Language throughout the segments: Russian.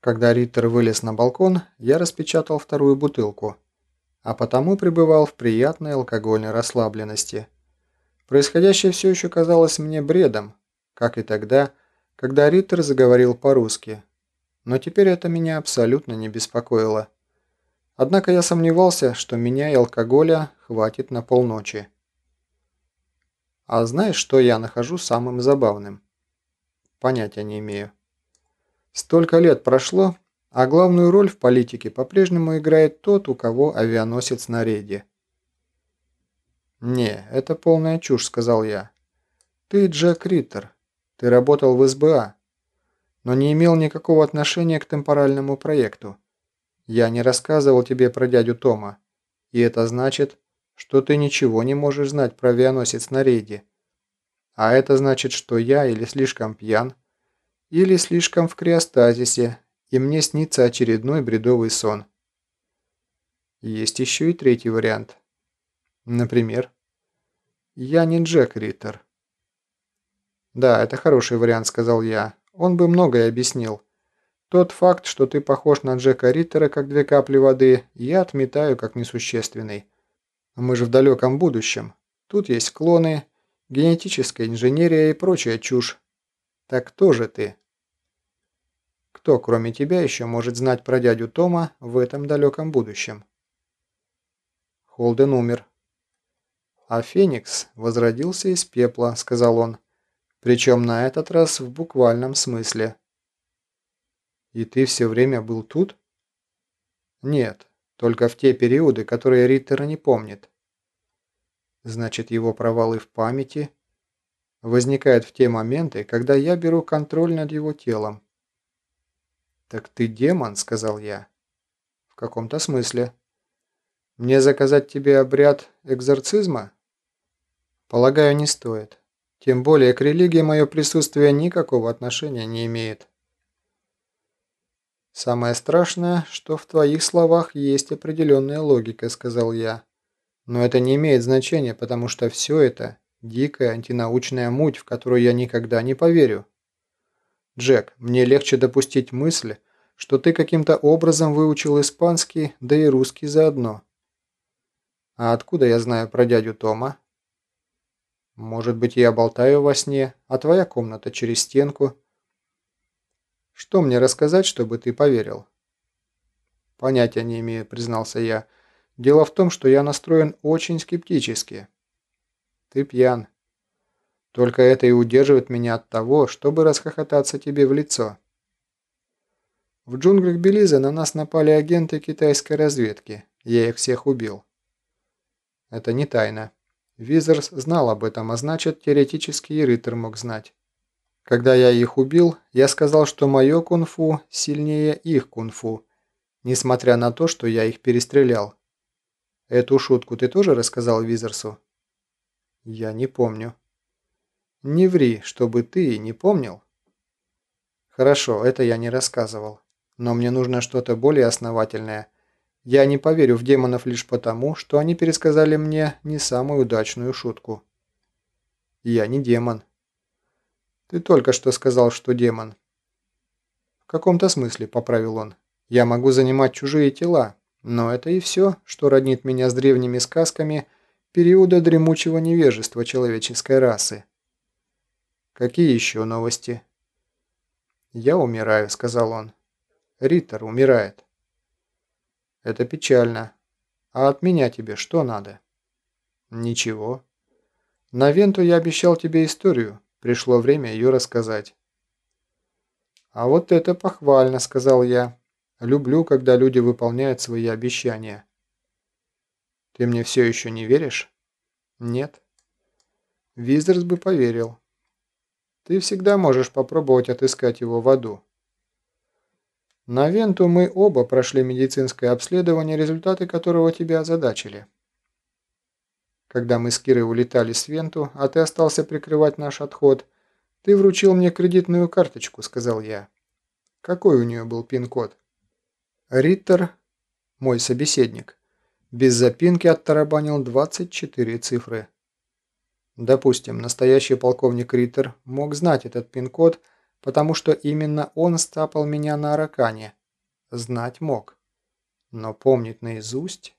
Когда Риттер вылез на балкон, я распечатал вторую бутылку, а потому пребывал в приятной алкогольной расслабленности. Происходящее все еще казалось мне бредом, как и тогда, когда Риттер заговорил по-русски. Но теперь это меня абсолютно не беспокоило. Однако я сомневался, что меня и алкоголя хватит на полночи. А знаешь, что я нахожу самым забавным? Понятия не имею. Столько лет прошло, а главную роль в политике по-прежнему играет тот, у кого авианосец на рейде. «Не, это полная чушь», — сказал я. «Ты Джек Риттер. Ты работал в СБА, но не имел никакого отношения к темпоральному проекту. Я не рассказывал тебе про дядю Тома, и это значит, что ты ничего не можешь знать про авианосец на рейде. А это значит, что я или слишком пьян, или слишком в криостазисе, и мне снится очередной бредовый сон. Есть еще и третий вариант. Например, я не Джек Риттер. Да, это хороший вариант, сказал я. Он бы многое объяснил. Тот факт, что ты похож на Джека Риттера, как две капли воды, я отметаю как несущественный. Мы же в далеком будущем. Тут есть клоны, генетическая инженерия и прочая чушь. Так кто же ты? Кто, кроме тебя, еще может знать про дядю Тома в этом далеком будущем? Холден умер. А Феникс возродился из пепла, сказал он. Причем на этот раз в буквальном смысле. И ты все время был тут? Нет, только в те периоды, которые Риттер не помнит. Значит, его провалы в памяти возникают в те моменты, когда я беру контроль над его телом. «Так ты демон», — сказал я. «В каком-то смысле. Мне заказать тебе обряд экзорцизма?» «Полагаю, не стоит. Тем более к религии мое присутствие никакого отношения не имеет». «Самое страшное, что в твоих словах есть определенная логика», — сказал я. «Но это не имеет значения, потому что все это — дикая антинаучная муть, в которую я никогда не поверю». «Джек, мне легче допустить мысль, что ты каким-то образом выучил испанский, да и русский заодно». «А откуда я знаю про дядю Тома?» «Может быть, я болтаю во сне, а твоя комната через стенку». «Что мне рассказать, чтобы ты поверил?» «Понятия не имею», — признался я. «Дело в том, что я настроен очень скептически». «Ты пьян. Только это и удерживает меня от того, чтобы расхохотаться тебе в лицо. В джунглях Белиза на нас напали агенты китайской разведки. Я их всех убил. Это не тайна. Визерс знал об этом, а значит, теоретически и Риттер мог знать. Когда я их убил, я сказал, что мое кунг-фу сильнее их кунг-фу, несмотря на то, что я их перестрелял. Эту шутку ты тоже рассказал Визерсу? Я не помню. Не ври, чтобы ты не помнил. Хорошо, это я не рассказывал. Но мне нужно что-то более основательное. Я не поверю в демонов лишь потому, что они пересказали мне не самую удачную шутку. Я не демон. Ты только что сказал, что демон. В каком-то смысле, поправил он. Я могу занимать чужие тела, но это и все, что роднит меня с древними сказками периода дремучего невежества человеческой расы. «Какие еще новости?» «Я умираю», — сказал он. «Риттер умирает». «Это печально. А от меня тебе что надо?» «Ничего. На Венту я обещал тебе историю. Пришло время ее рассказать». «А вот это похвально», — сказал я. «Люблю, когда люди выполняют свои обещания». «Ты мне все еще не веришь?» «Нет». Визерс бы поверил. Ты всегда можешь попробовать отыскать его в аду. На Венту мы оба прошли медицинское обследование, результаты которого тебя озадачили. Когда мы с Кирой улетали с Венту, а ты остался прикрывать наш отход, ты вручил мне кредитную карточку, сказал я. Какой у нее был пин-код? Риттер, мой собеседник, без запинки оттарабанил 24 цифры. Допустим, настоящий полковник Риттер мог знать этот пин-код, потому что именно он стапал меня на Аракане. Знать мог. Но помнить наизусть?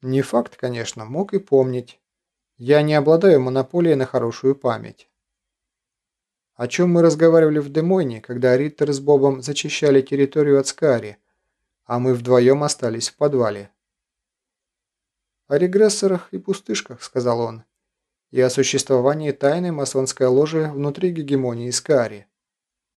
Не факт, конечно, мог и помнить. Я не обладаю монополией на хорошую память. О чем мы разговаривали в Демойне, когда Риттер с Бобом зачищали территорию от Скари, а мы вдвоем остались в подвале. «О регрессорах и пустышках», — сказал он, — «и о существовании тайной масонской ложи внутри гегемонии Скари».